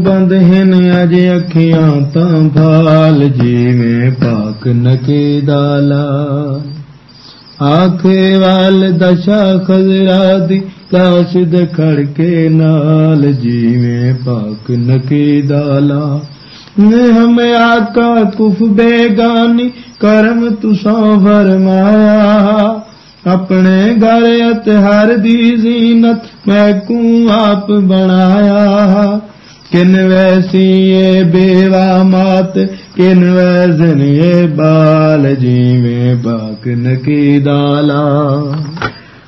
ਬੰਦ ਹਨ, ਅਜੇ ਅੱਖੀਆਂ ਤਾਂ ਭਾਲ, ਜਿਵੇਂ ਪਾਕ ਨਕੇ ਦਾਲਾ ਆਖੇ ਵਾਲ ਦਸ਼ਾ ਖਜ਼ਰਾ ਦੀ ਲਾਸ਼ ਦੇ ਖੜਕੇ ਨਾਲ, ਜਿਵੇਂ ਪਾਕ ਨਕੇ ਦਾਲਾ ਨੇ ਹਮੇ ਆਕਾ ਕੁਫ ਬੇਗਾਨੀ, ਕਰਮ ਤੁਸਾਂ ਫਰਮਾਇਆ। ਆਪਣੇ ਘਰ ਅਤਹਰ ਦੀ ਜ਼ੀਨਤ, ਮੈਂ ਕੂ ਆਪ ਬਣਾਇਆ। ਕਿਨ ਵੈਸੀ ਇਹ ਬੇਵਾ ਮਾਤ ਕਿਨ ਵੈਸਨ ਇਹ ਬਾਲ ਜੀਵੇਂ ਬਾਕ ਨਕੀ ਦਾਲਾ।